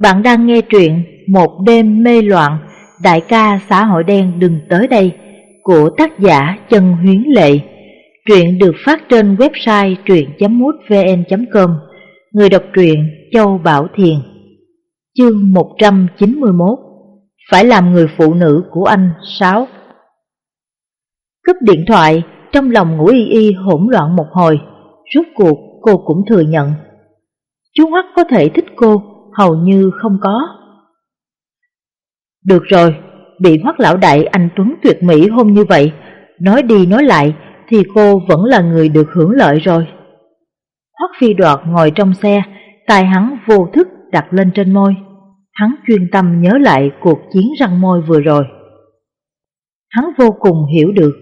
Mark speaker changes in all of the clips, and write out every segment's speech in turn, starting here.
Speaker 1: Bạn đang nghe truyện Một đêm mê loạn, đại ca xã hội đen đừng tới đây của tác giả trần Huyến Lệ. Truyện được phát trên website truyện.mútvn.com Người đọc truyện Châu Bảo Thiền. Chương 191 Phải làm người phụ nữ của anh 6 Cúp điện thoại, trong lòng ngủ y y hỗn loạn một hồi, rốt cuộc cô cũng thừa nhận. Chú Hoắc có thể thích cô, hầu như không có. Được rồi, bị Hoắc lão đại anh Tuấn tuyệt mỹ hôn như vậy, nói đi nói lại thì cô vẫn là người được hưởng lợi rồi. Hoắc phi đoạt ngồi trong xe, tay hắn vô thức đặt lên trên môi. Hắn chuyên tâm nhớ lại cuộc chiến răng môi vừa rồi. Hắn vô cùng hiểu được,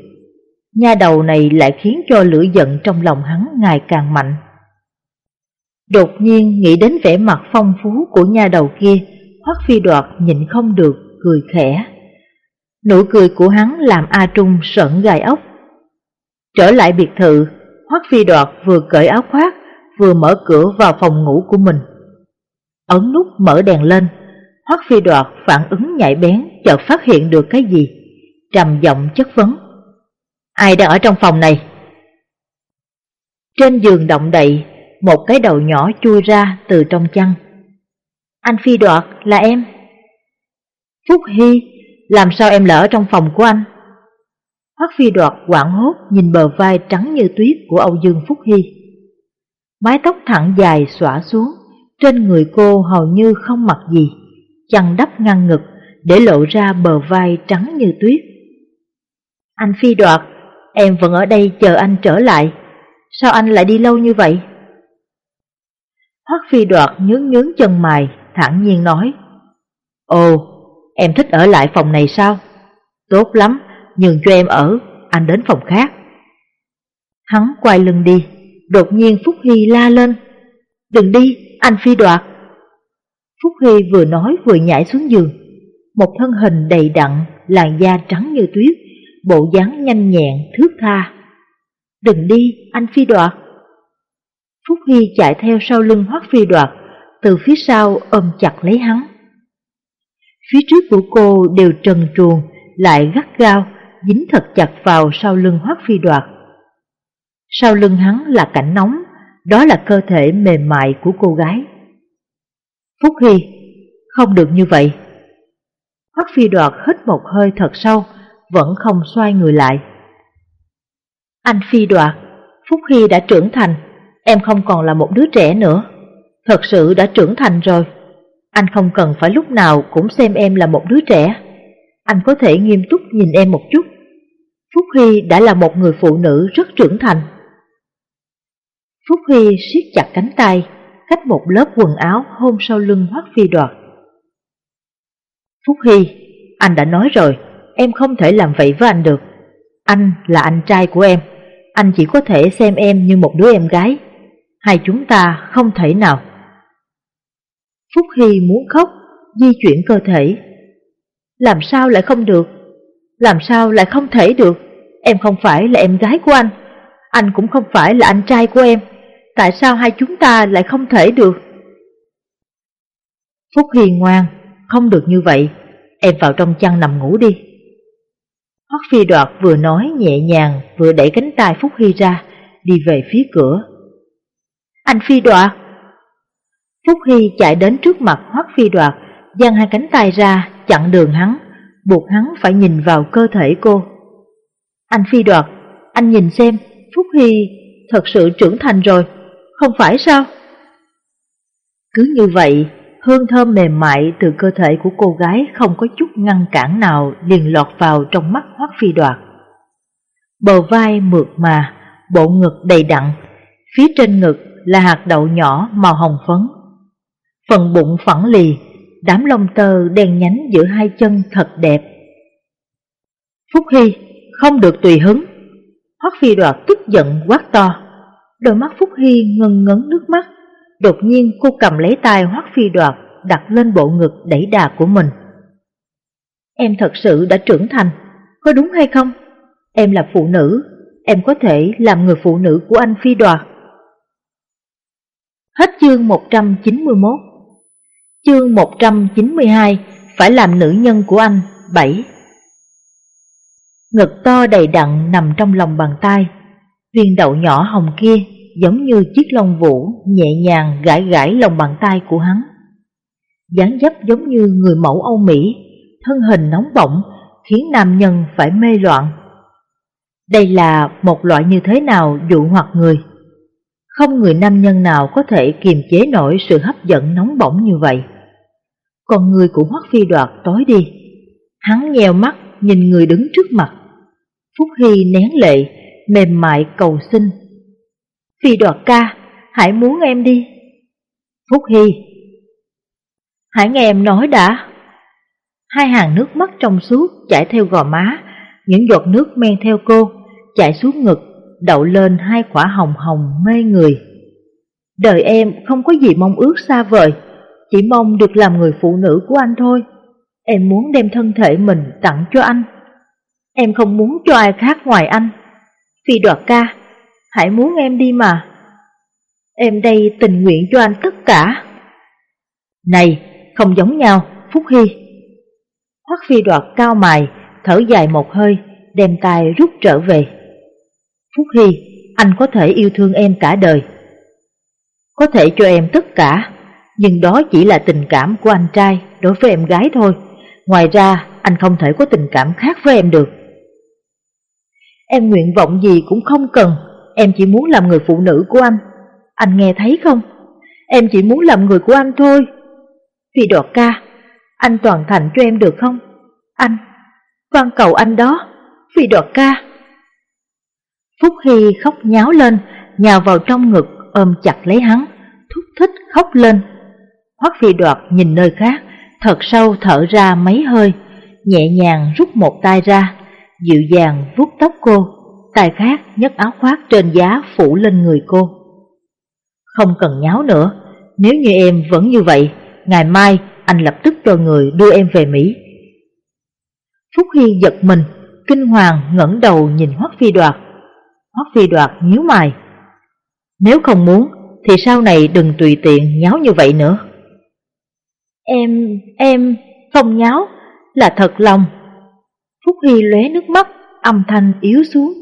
Speaker 1: nha đầu này lại khiến cho lửa giận trong lòng hắn ngày càng mạnh. Đột nhiên nghĩ đến vẻ mặt phong phú của nha đầu kia, Hoắc Phi Đoạt nhịn không được, cười khẽ. Nụ cười của hắn làm A Trung sợn gai ốc. Trở lại biệt thự, Hoắc Phi Đoạt vừa cởi áo khoác, vừa mở cửa vào phòng ngủ của mình. Ấn nút mở đèn lên, Hoắc Phi Đoạt phản ứng nhạy bén chợt phát hiện được cái gì, trầm giọng chất vấn. Ai đang ở trong phòng này? Trên giường động đậy, một cái đầu nhỏ chui ra từ trong chăn. Anh Phi Đoạt là em. Phúc Hy, làm sao em lỡ trong phòng của anh? Hoắc Phi Đoạt quảng hốt nhìn bờ vai trắng như tuyết của Âu Dương Phúc Hy. Mái tóc thẳng dài xõa xuống, trên người cô hầu như không mặc gì, chăn đắp ngăn ngực để lộ ra bờ vai trắng như tuyết. Anh Phi Đoạt, em vẫn ở đây chờ anh trở lại, sao anh lại đi lâu như vậy? Hoắc Phi Đoạt nhướng nhướng chân mày, thẳng nhiên nói. Ồ, em thích ở lại phòng này sao? Tốt lắm, nhường cho em ở, anh đến phòng khác. Hắn quay lưng đi, đột nhiên Phúc Hy la lên. Đừng đi, anh Phi Đoạt. Phúc Hy vừa nói vừa nhảy xuống giường. Một thân hình đầy đặn, làn da trắng như tuyết, bộ dáng nhanh nhẹn, thước tha. Đừng đi, anh Phi Đoạt. Phúc Hy chạy theo sau lưng Hoắc Phi Đoạt, từ phía sau ôm chặt lấy hắn. Phía trước của cô đều trần truồng, lại gắt gao, dính thật chặt vào sau lưng Hoắc Phi Đoạt. Sau lưng hắn là cảnh nóng, đó là cơ thể mềm mại của cô gái. Phúc Hy, không được như vậy. Hoắc Phi Đoạt hít một hơi thật sâu, vẫn không xoay người lại. Anh Phi Đoạt, Phúc Hy đã trưởng thành, Em không còn là một đứa trẻ nữa. Thật sự đã trưởng thành rồi. Anh không cần phải lúc nào cũng xem em là một đứa trẻ. Anh có thể nghiêm túc nhìn em một chút. Phúc Hy đã là một người phụ nữ rất trưởng thành. Phúc Hy siết chặt cánh tay Cách một lớp quần áo hôn sau lưng Hoắc Phi đoạt. Phúc Hy, anh đã nói rồi Em không thể làm vậy với anh được. Anh là anh trai của em. Anh chỉ có thể xem em như một đứa em gái hai chúng ta không thể nào. Phúc Hy muốn khóc, di chuyển cơ thể. Làm sao lại không được? Làm sao lại không thể được? Em không phải là em gái của anh, anh cũng không phải là anh trai của em. Tại sao hai chúng ta lại không thể được? Phúc Hy ngoan, không được như vậy, em vào trong chăn nằm ngủ đi. Hoắc Phi Đoạt vừa nói nhẹ nhàng vừa đẩy cánh tay Phúc Hy ra, đi về phía cửa. Anh Phi Đoạt! Phúc Hy chạy đến trước mặt Hoắc Phi Đoạt, giang hai cánh tay ra, chặn đường hắn, buộc hắn phải nhìn vào cơ thể cô. Anh Phi Đoạt, anh nhìn xem, Phúc Hy thật sự trưởng thành rồi, không phải sao? Cứ như vậy, hương thơm mềm mại từ cơ thể của cô gái không có chút ngăn cản nào liền lọt vào trong mắt Hoắc Phi Đoạt. Bờ vai mượt mà, bộ ngực đầy đặn, phía trên ngực là hạt đậu nhỏ màu hồng phấn. Phần bụng phẳng lì, đám lông tơ đen nhánh giữa hai chân thật đẹp. Phúc Hy không được tùy hứng. Hoắc Phi Đoạt tức giận quát to. Đôi mắt Phúc Hy ngân ngấn nước mắt. Đột nhiên cô cầm lấy tay Hoắc Phi Đoạt đặt lên bộ ngực đẩy đà của mình. Em thật sự đã trưởng thành, có đúng hay không? Em là phụ nữ, em có thể làm người phụ nữ của anh Phi Đoạt. Hết chương 191 Chương 192 Phải làm nữ nhân của anh 7 Ngực to đầy đặn nằm trong lòng bàn tay Viên đậu nhỏ hồng kia giống như chiếc lông vũ nhẹ nhàng gãi gãi lòng bàn tay của hắn. dáng dấp giống như người mẫu Âu Mỹ, thân hình nóng bỏng khiến nam nhân phải mê loạn. Đây là một loại như thế nào dụ hoặc người? Không người nam nhân nào có thể kiềm chế nổi sự hấp dẫn nóng bỏng như vậy. Còn người của Hoắc Phi Đoạt tối đi. Hắn nhèo mắt nhìn người đứng trước mặt. Phúc Hy nén lệ, mềm mại cầu xin. Phi Đoạt ca, hãy muốn em đi. Phúc Hy Hãy nghe em nói đã. Hai hàng nước mắt trong suốt chảy theo gò má, những giọt nước men theo cô, chảy xuống ngực, đậu lên hai quả hồng hồng mê người. Đời em không có gì mong ước xa vời, chỉ mong được làm người phụ nữ của anh thôi. Em muốn đem thân thể mình tặng cho anh. Em không muốn cho ai khác ngoài anh. Phi đoạt ca, hãy muốn em đi mà. Em đây tình nguyện cho anh tất cả. Này, không giống nhau, Phúc Hy. Hoắc phi đoạt cao mài, thở dài một hơi, đem tay rút trở về. Phúc Hy, anh có thể yêu thương em cả đời. Có thể cho em tất cả, nhưng đó chỉ là tình cảm của anh trai đối với em gái thôi. Ngoài ra, anh không thể có tình cảm khác với em được. Em nguyện vọng gì cũng không cần, em chỉ muốn làm người phụ nữ của anh. Anh nghe thấy không? Em chỉ muốn làm người của anh thôi. Phi đọt ca, anh toàn thành cho em được không? Anh, van cầu anh đó, Phi đọt ca. Phúc Hy khóc nháo lên, nhào vào trong ngực, ôm chặt lấy hắn, thúc thích khóc lên. Hoắc Phi đoạt nhìn nơi khác, thật sâu thở ra mấy hơi, nhẹ nhàng rút một tay ra, dịu dàng vuốt tóc cô, tay khác nhấc áo khoác trên giá phủ lên người cô. Không cần nháo nữa, nếu như em vẫn như vậy, ngày mai anh lập tức cho người đưa em về Mỹ. Phúc Hy giật mình, kinh hoàng ngẩng đầu nhìn Hoắc Phi Đoạt. Hoắc Phi Đoạt nhíu mày. Nếu không muốn, thì sau này đừng tùy tiện nháo như vậy nữa. Em, em không nháo, là thật lòng. Phúc Hy lóe nước mắt, âm thanh yếu xuống.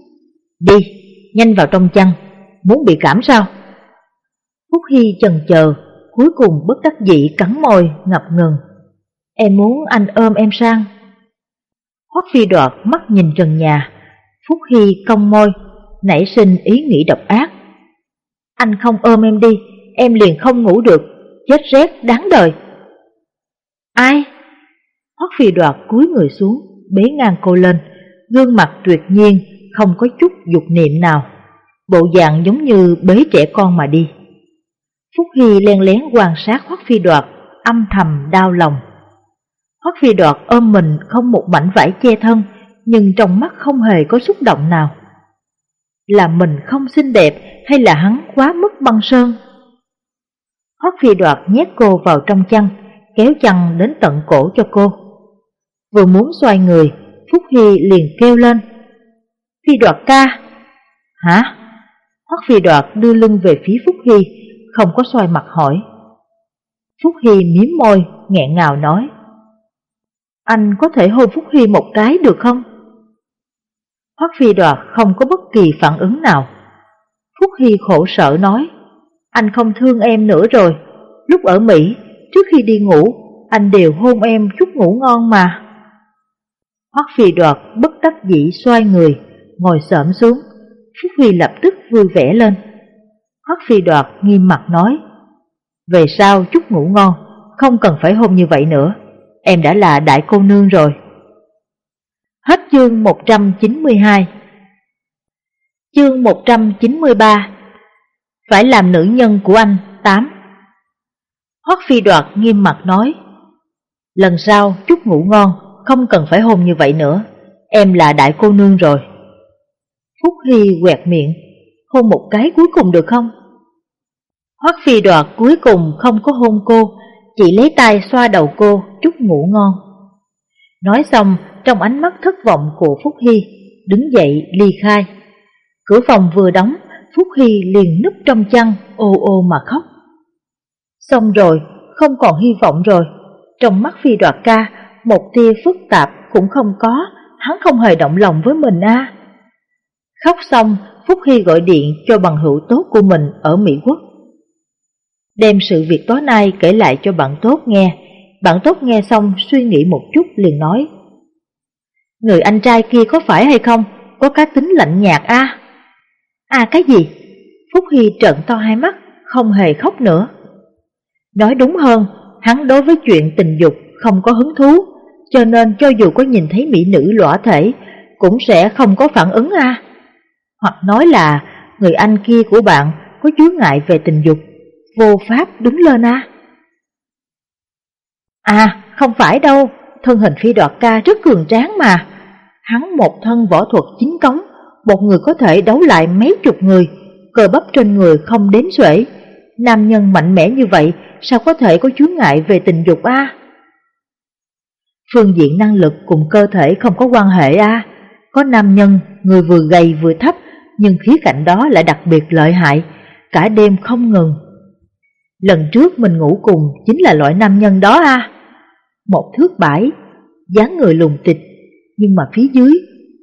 Speaker 1: Đi, nhanh vào trong chăn, muốn bị cảm sao? Phúc Hy chần chờ, cuối cùng bất đắc dĩ cắn môi, ngập ngừng. Em muốn anh ôm em sang. Hoắc Phi đoạt mắt nhìn trần nhà, Phúc Hy cong môi, nảy sinh ý nghĩ độc ác. Anh không ôm em đi, em liền không ngủ được, chết rét đáng đời. Ai? Hoắc Phi đoạt cúi người xuống, bế ngang cô lên, gương mặt tuyệt nhiên, không có chút dục niệm nào, bộ dạng giống như bế trẻ con mà đi. Phúc Hy len lén quan sát Hoắc Phi Đoạt, âm thầm đau lòng. Hoắc Phi Đoạt ôm mình không một mảnh vải che thân, nhưng trong mắt không hề có xúc động nào. Là mình không xinh đẹp hay là hắn quá mức băng sơn? Hoắc Phi Đoạt nhét cô vào trong chăn, kéo chăn đến tận cổ cho cô. Vừa muốn xoay người, Phúc Hy liền kêu lên. Phi Đoạt ca! Hả? Hoắc Phi Đoạt đưa lưng về phía Phúc Hy, không có xoay mặt hỏi. Phúc Hy miếm môi, nghẹn ngào nói. Anh có thể hôn Phúc Hy một cái được không? Hoắc Phi Đoạt không có bất kỳ phản ứng nào. Phúc Hy khổ sở nói, anh không thương em nữa rồi. Lúc ở Mỹ, trước khi đi ngủ, anh đều hôn em chút ngủ ngon mà. Hoắc Phi Đoạt bất đắc dĩ xoay người, ngồi xổm xuống. Phúc Hy lập tức vui vẻ lên. Hoắc Phi Đoạt nghiêm mặt nói, về sau chút ngủ ngon, không cần phải hôn như vậy nữa, em đã là đại cô nương rồi. Hết chương 192 Chương 193 Phải làm nữ nhân của anh 8 Hoắc Phi Đoạt nghiêm mặt nói, Lần sau chút ngủ ngon, Không cần phải hôn như vậy nữa. Em là đại cô nương rồi. Phúc Hy quẹt miệng, Hôn một cái cuối cùng được không? Hoắc Phi Đoạt cuối cùng không có hôn cô, Chỉ lấy tay xoa đầu cô, chút ngủ ngon. Nói xong trong ánh mắt thất vọng của Phúc Hy, đứng dậy ly khai. Cửa phòng vừa đóng, Phúc Hy liền núp trong chăn, ô ô mà khóc. Xong rồi, không còn hy vọng rồi, Trong mắt phi đoạt ca, một tia phức tạp cũng không có, hắn không hề động lòng với mình a. Khóc xong, Phúc Hy gọi điện cho bằng hữu tốt của mình ở Mỹ Quốc. Đem sự việc tối nay kể lại cho bạn tốt nghe, bạn tốt nghe xong suy nghĩ một chút liền nói. Người anh trai kia có phải hay không, có cá tính lạnh nhạt a à? à cái gì? Phúc Hy trợn to hai mắt, không hề khóc nữa. Nói đúng hơn, hắn đối với chuyện tình dục không có hứng thú, cho nên cho dù có nhìn thấy mỹ nữ lõa thể, cũng sẽ không có phản ứng a. Hoặc nói là người anh kia của bạn có chứa ngại về tình dục, vô pháp đứng lên a. À, À, không phải đâu, thân hình phi đoạt ca rất cường tráng mà. Hắn một thân võ thuật chính cống, một người có thể đấu lại mấy chục người, cơ bắp trên người không đến xuể. Nam nhân mạnh mẽ như vậy, sao có thể có chướng ngại về tình dục a? Phương diện năng lực cùng cơ thể không có quan hệ a. Có nam nhân, người vừa gầy vừa thấp, nhưng khí cạnh đó lại đặc biệt lợi hại, cả đêm không ngừng. Lần trước mình ngủ cùng chính là loại nam nhân đó a. Một thước bãi, dáng người lùng tịch, nhưng mà phía dưới,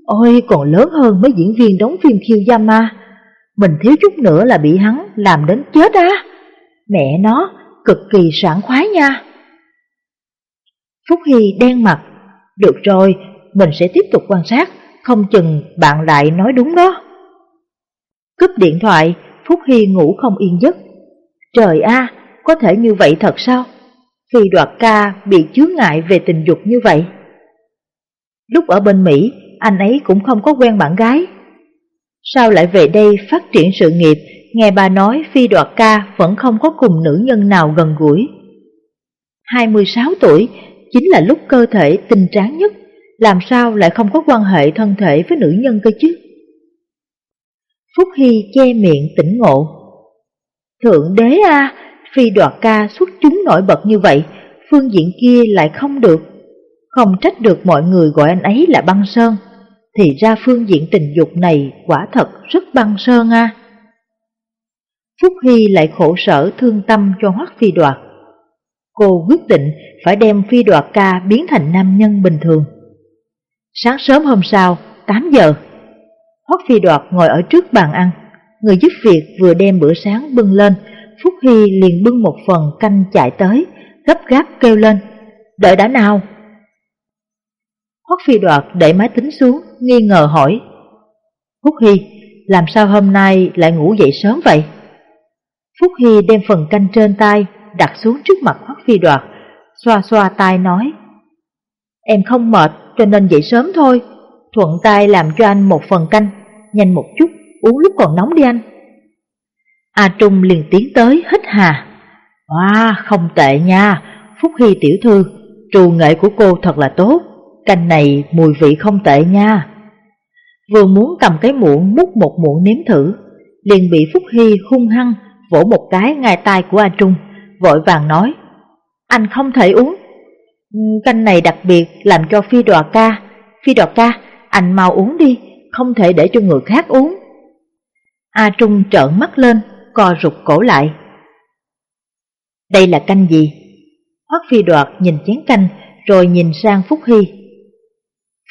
Speaker 1: ôi còn lớn hơn mấy diễn viên đóng phim khiêu dâm ma. Mình thiếu chút nữa là bị hắn làm đến chết á. Mẹ nó, cực kỳ sảng khoái nha. Phúc Hy đen mặt, được rồi, mình sẽ tiếp tục quan sát, không chừng bạn lại nói đúng đó. Cúp điện thoại, Phúc Hy ngủ không yên giấc. Trời a, có thể như vậy thật sao? Phi đoạt ca bị chướng ngại về tình dục như vậy. Lúc ở bên Mỹ, anh ấy cũng không có quen bạn gái. Sao lại về đây phát triển sự nghiệp, nghe bà nói Phi đoạt ca vẫn không có cùng nữ nhân nào gần gũi. 26 tuổi chính là lúc cơ thể tinh tráng nhất, làm sao lại không có quan hệ thân thể với nữ nhân cơ chứ? Phúc Hy che miệng tỉnh ngộ. Thượng đế a, phi đoạt ca xuất chúng nổi bật như vậy, phương diện kia lại không được. Không trách được mọi người gọi anh ấy là băng sơn, thì ra phương diện tình dục này quả thật rất băng sơn a. Phúc Hy lại khổ sở thương tâm cho Hoắc Phi Đoạt. Cô quyết định phải đem Phi Đoạt ca biến thành nam nhân bình thường. Sáng sớm hôm sau, 8 giờ, Hoắc Phi Đoạt ngồi ở trước bàn ăn. Người giúp việc vừa đem bữa sáng bưng lên, Phúc Hy liền bưng một phần canh chạy tới, gấp gáp kêu lên. Đợi đã nào? Hoắc Phi Đoạt để máy tính xuống, nghi ngờ hỏi. Phúc Hy, làm sao hôm nay lại ngủ dậy sớm vậy? Phúc Hy đem phần canh trên tay đặt xuống trước mặt Hoắc Phi Đoạt, xoa xoa tay nói. Em không mệt cho nên dậy sớm thôi, thuận tay làm cho anh một phần canh, nhanh một chút, uống lúc còn nóng đi anh. A Trung liền tiến tới hít hà. Wow, không tệ nha, Phúc Hy tiểu thư, trù nghệ của cô thật là tốt, canh này mùi vị không tệ nha. Vừa muốn cầm cái muỗng múc một muỗng nếm thử, liền bị Phúc Hy hung hăng vỗ một cái ngay tay của A Trung, vội vàng nói, anh không thể uống. Canh này đặc biệt làm cho phi đòa ca, phi đòa ca, anh mau uống đi, không thể để cho người khác uống. A Trung trợn mắt lên, co rụt cổ lại. Đây là canh gì? Hoắc Phi Đoạt nhìn chén canh, rồi nhìn sang Phúc Hy.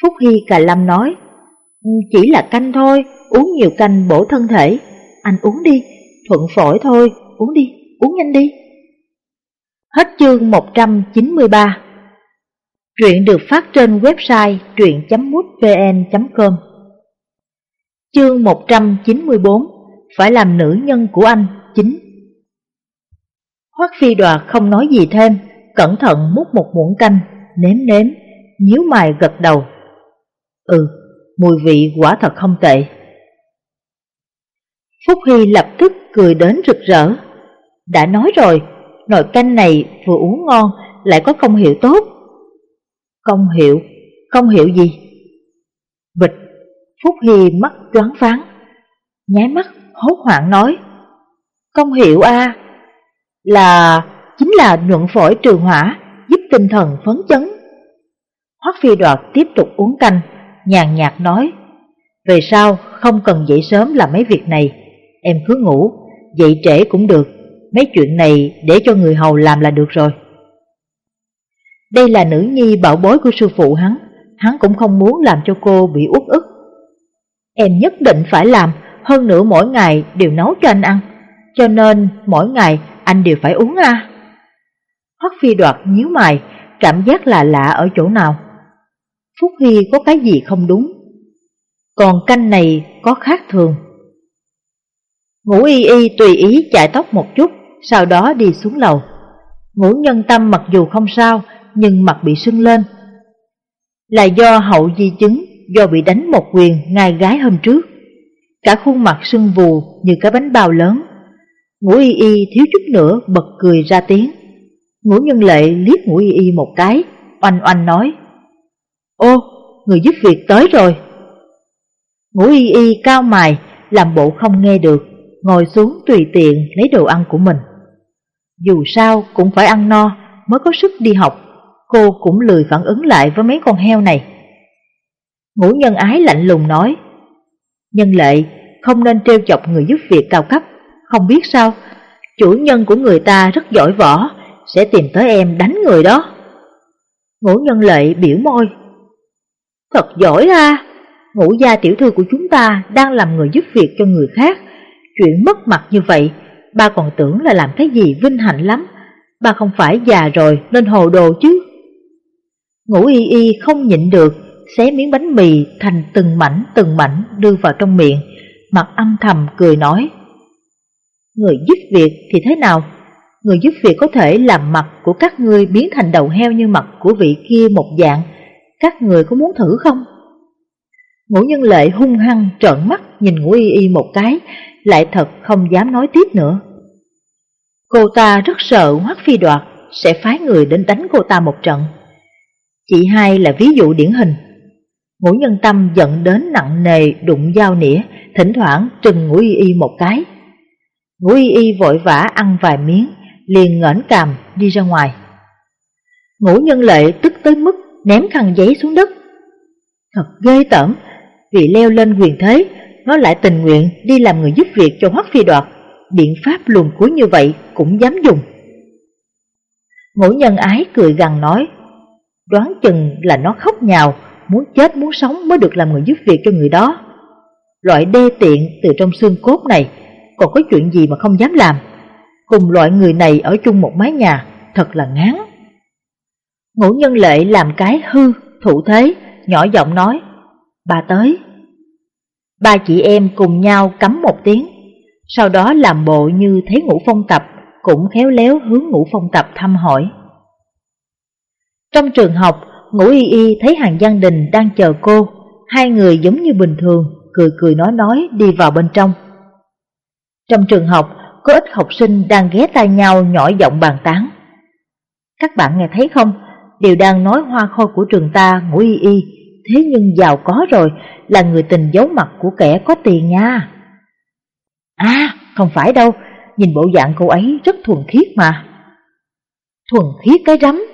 Speaker 1: Phúc Hy cà lâm nói, ừ, chỉ là canh thôi, uống nhiều canh bổ thân thể. Anh uống đi, thuận phổi thôi, uống đi, uống nhanh đi. Hết chương 193 Truyện được phát trên website truyện.mútvn.com Chương 194 phải làm nữ nhân của anh chính. Hoắc phi đoạt không nói gì thêm Cẩn thận múc một muỗng canh Nếm nếm nhíu mày gật đầu. Ừ, mùi vị quả thật không tệ. Phúc Hy lập tức cười đến rực rỡ. Đã nói rồi, nồi canh này vừa uống ngon lại có công hiệu tốt. Công hiệu, công hiệu gì? Bịch, Phúc Hy mắt choáng váng, nháy mắt hốt hoảng nói. Công hiệu A là chính là nhuận phổi trừ hỏa, giúp tinh thần phấn chấn. Hoắc Phi Đoạt tiếp tục uống canh, nhàn nhạt nói, về sau không cần dậy sớm làm mấy việc này, em cứ ngủ, dậy trễ cũng được, mấy chuyện này để cho người hầu làm là được rồi. Đây là nữ nhi bảo bối của sư phụ hắn, hắn cũng không muốn làm cho cô bị uất ức. Em nhất định phải làm, hơn nữa mỗi ngày đều nấu cho anh ăn, cho nên mỗi ngày anh đều phải uống à. Hoắc phi đoạt nhíu mày, cảm giác là lạ ở chỗ nào. Phúc Hy có cái gì không đúng, còn canh này có khác thường. Ngũ y y tùy ý chạy tóc một chút, sau đó đi xuống lầu. Ngũ nhân tâm mặc dù không sao, nhưng mặt bị sưng lên. Là do hậu di chứng, do bị đánh một quyền ngay gái hôm trước. Cả khuôn mặt sưng vù như cái bánh bao lớn. Ngũ y y thiếu chút nữa bật cười ra tiếng. Ngũ nhân lệ liếc ngũ y y một cái, oanh oanh nói. Ô, người giúp việc tới rồi. Ngũ y y cao mài, làm bộ không nghe được, ngồi xuống tùy tiện lấy đồ ăn của mình. Dù sao cũng phải ăn no mới có sức đi học, cô cũng lười phản ứng lại với mấy con heo này. Ngũ nhân ái lạnh lùng nói, Nhân lệ không nên trêu chọc người giúp việc cao cấp, không biết sao, chủ nhân của người ta rất giỏi võ, sẽ tìm tới em đánh người đó. Ngũ nhân lệ biểu môi, Thật giỏi ha, ngũ gia tiểu thư của chúng ta đang làm người giúp việc cho người khác, chuyện mất mặt như vậy, ba còn tưởng là làm cái gì vinh hạnh lắm, ba không phải già rồi nên hồ đồ chứ. Ngũ y y không nhịn được, xé miếng bánh mì thành từng mảnh từng mảnh đưa vào trong miệng, mặt âm thầm cười nói. Người giúp việc thì thế nào? Người giúp việc có thể làm mặt của các ngươi biến thành đầu heo như mặt của vị kia một dạng, các người có muốn thử không? Ngũ nhân lệ hung hăng trợn mắt nhìn ngũ y y một cái, lại thật không dám nói tiếp nữa. Cô ta rất sợ Hoắc Phi Đoạt sẽ phái người đến đánh cô ta một trận. Chị hai là ví dụ điển hình. Ngũ nhân tâm giận đến nặng nề đụng dao nĩa, thỉnh thoảng trừng ngũ y y một cái. Ngũ y y vội vã ăn vài miếng, liền ngẩng cằm đi ra ngoài. Ngũ nhân lệ tức tới mức ném khăn giấy xuống đất. Thật ghê tởm, vì leo lên quyền thế, nó lại tình nguyện đi làm người giúp việc cho Hoắc Phi Đoạt, biện pháp luồn cuối như vậy cũng dám dùng. Ngũ nhân ái cười gằn nói, đoán chừng là nó khóc nhào, muốn chết muốn sống mới được làm người giúp việc cho người đó. Loại đê tiện từ trong xương cốt này, còn có chuyện gì mà không dám làm. Cùng loại người này ở chung một mái nhà, thật là ngán. Ngũ nhân lệ làm cái hư, thủ thế, nhỏ giọng nói, bà tới. Ba chị em cùng nhau cắm một tiếng, sau đó làm bộ như thấy ngũ phong tập, cũng khéo léo hướng ngũ phong tập thăm hỏi. Trong trường học, ngũ y y thấy hàng Giang Đình đang chờ cô, hai người giống như bình thường, cười cười nói nói đi vào bên trong. Trong trường học, có ít học sinh đang ghé tai nhau nhỏ giọng bàn tán. Các bạn nghe thấy không, đều đang nói hoa khôi của trường ta ngũ y y, thế nhưng giàu có rồi, là người tình giấu mặt của kẻ có tiền nha. À, không phải đâu, nhìn bộ dạng cô ấy rất thuần khiết mà. Thuần khiết cái rắm,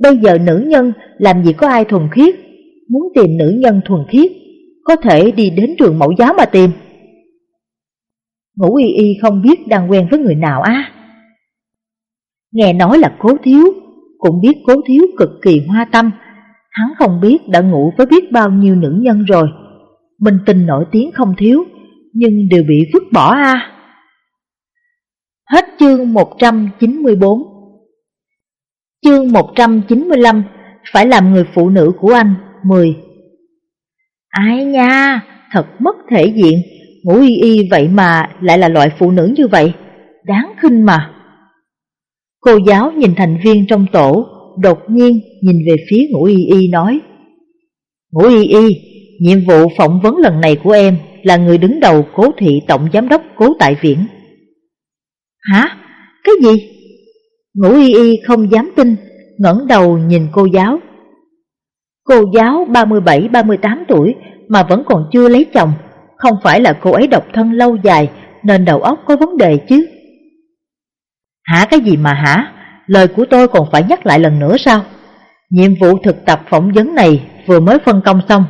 Speaker 1: bây giờ nữ nhân làm gì có ai thuần khiết, muốn tìm nữ nhân thuần khiết, có thể đi đến trường mẫu giáo mà tìm. Ngũ y y không biết đang quen với người nào á. À? Nghe nói là cố thiếu, cũng biết cố thiếu cực kỳ hoa tâm, hắn không biết đã ngủ với biết bao nhiêu nữ nhân rồi. Minh tình nổi tiếng không thiếu, nhưng đều bị vứt bỏ a. À. Hết chương 194 Chương 195 Phải làm người phụ nữ của anh 10 Ai nha, thật mất thể diện Ngủ y y vậy mà lại là loại phụ nữ như vậy Đáng khinh mà Cô giáo nhìn thành viên trong tổ Đột nhiên nhìn về phía ngũ y y nói Ngũ y y, nhiệm vụ phỏng vấn lần này của em là người đứng đầu cố thị tổng giám đốc cố tại viễn. Hả? Cái gì? Ngũ y y không dám tin, ngẩng đầu nhìn cô giáo. Cô giáo 37-38 tuổi mà vẫn còn chưa lấy chồng, không phải là cô ấy độc thân lâu dài nên đầu óc có vấn đề chứ. Hả cái gì mà hả? Lời của tôi còn phải nhắc lại lần nữa sao? Nhiệm vụ thực tập phỏng vấn này vừa mới phân công xong,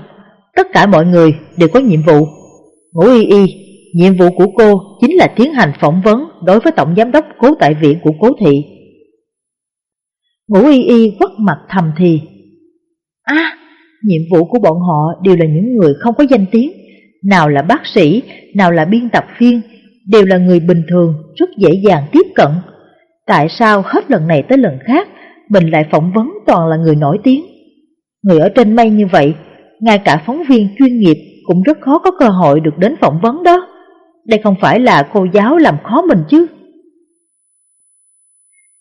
Speaker 1: tất cả mọi người đều có nhiệm vụ. Ngũ y y, nhiệm vụ của cô chính là tiến hành phỏng vấn đối với Tổng Giám đốc Cố Tại Viện của Cố Thị. Ngũ y y quất mặt thầm thì. À, nhiệm vụ của bọn họ đều là những người không có danh tiếng, nào là bác sĩ, nào là biên tập viên, đều là người bình thường, rất dễ dàng tiếp cận. Tại sao hết lần này tới lần khác, mình lại phỏng vấn toàn là người nổi tiếng? Người ở trên mây như vậy, ngay cả phóng viên chuyên nghiệp cũng rất khó có cơ hội được đến phỏng vấn đó. Đây không phải là cô giáo làm khó mình chứ.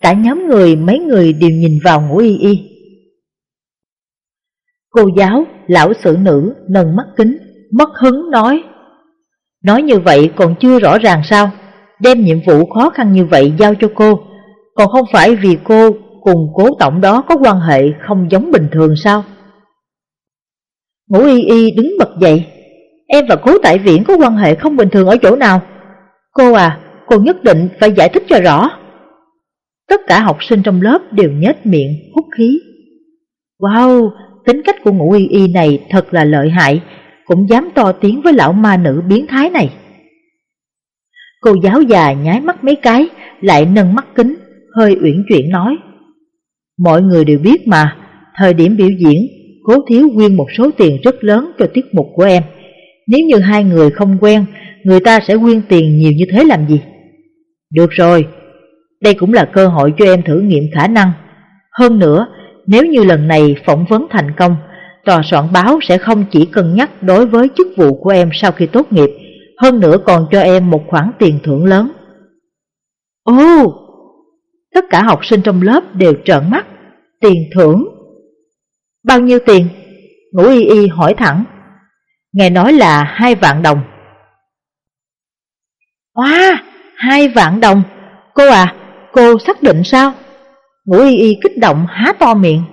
Speaker 1: Cả nhóm người mấy người đều nhìn vào ngũ y y. Cô giáo, lão sử nữ, nâng mắt kính, mất hứng nói. Nói như vậy còn chưa rõ ràng sao, đem nhiệm vụ khó khăn như vậy giao cho cô, còn không phải vì cô cùng cố tổng đó có quan hệ không giống bình thường sao? Ngũ y y đứng bật dậy, em và cố tại viện có quan hệ không bình thường ở chỗ nào? Cô à, cô nhất định phải giải thích cho rõ. Tất cả học sinh trong lớp đều nhếch miệng, hút khí. Wow, tính cách của ngũ y y này thật là lợi hại, cũng dám to tiếng với lão ma nữ biến thái này. Cô giáo già nháy mắt mấy cái, lại nâng mắt kính, hơi uyển chuyển nói. Mọi người đều biết mà, thời điểm biểu diễn, cố thiếu quyên một số tiền rất lớn cho tiết mục của em. Nếu như hai người không quen, người ta sẽ quyên tiền nhiều như thế làm gì? Được rồi, đây cũng là cơ hội cho em thử nghiệm khả năng. Hơn nữa, nếu như lần này phỏng vấn thành công, tòa soạn báo sẽ không chỉ cân nhắc đối với chức vụ của em sau khi tốt nghiệp, hơn nữa còn cho em một khoản tiền thưởng lớn. Ồ! Tất cả học sinh trong lớp đều trợn mắt, tiền thưởng. Bao nhiêu tiền? Ngũ y y hỏi thẳng. Nghe nói là hai vạn đồng. Wow, hai vạn đồng. Cô à, cô xác định sao? Ngũ y y kích động há to miệng.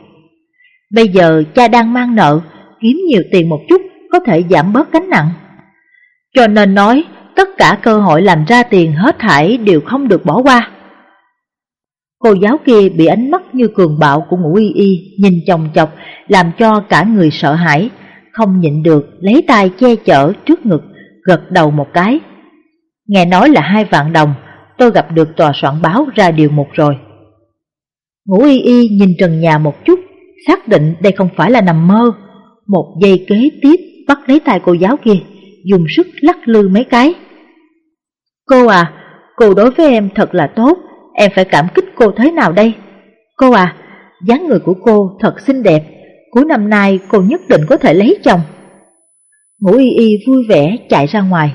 Speaker 1: Bây giờ cha đang mang nợ, kiếm nhiều tiền một chút có thể giảm bớt gánh nặng. Cho nên nói, tất cả cơ hội làm ra tiền hết thảy đều không được bỏ qua. Cô giáo kia bị ánh mắt như cường bạo của ngũ y y nhìn chồng chọc làm cho cả người sợ hãi, không nhịn được lấy tay che chở trước ngực, gật đầu một cái. Nghe nói là hai vạn đồng, tôi gặp được tòa soạn báo ra điều một rồi. Ngũ y y nhìn trần nhà một chút, xác định đây không phải là nằm mơ. Một giây kế tiếp bắt lấy tay cô giáo kia, dùng sức lắc lư mấy cái. Cô à, cô đối với em thật là tốt, em phải cảm kích cô thế nào đây? Cô à, dáng người của cô thật xinh đẹp, cuối năm nay cô nhất định có thể lấy chồng. Ngũ y y vui vẻ chạy ra ngoài,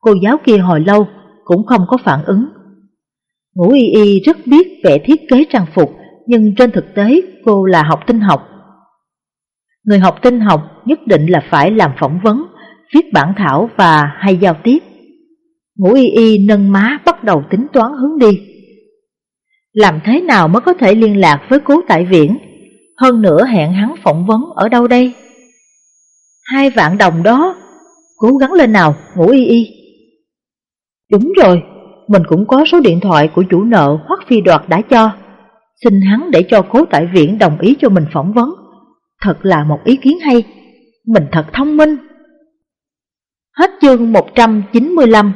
Speaker 1: cô giáo kia hồi lâu cũng không có phản ứng. Ngũ y y rất biết vẽ thiết kế trang phục, nhưng trên thực tế cô là học tinh học. Người học tinh học nhất định là phải làm phỏng vấn, viết bản thảo và hay giao tiếp. Ngũ y y nâng má bắt đầu tính toán hướng đi. Làm thế nào mới có thể liên lạc với cố tại viễn? Hơn nữa hẹn hắn phỏng vấn ở đâu đây? Hai vạn đồng đó, cố gắng lên nào, ngủ y y. Đúng rồi, mình cũng có số điện thoại của chủ nợ Hoắc Phi Đoạt đã cho. Xin hắn để cho cố tại viện đồng ý cho mình phỏng vấn. Thật là một ý kiến hay. Mình thật thông minh. Hết chương 195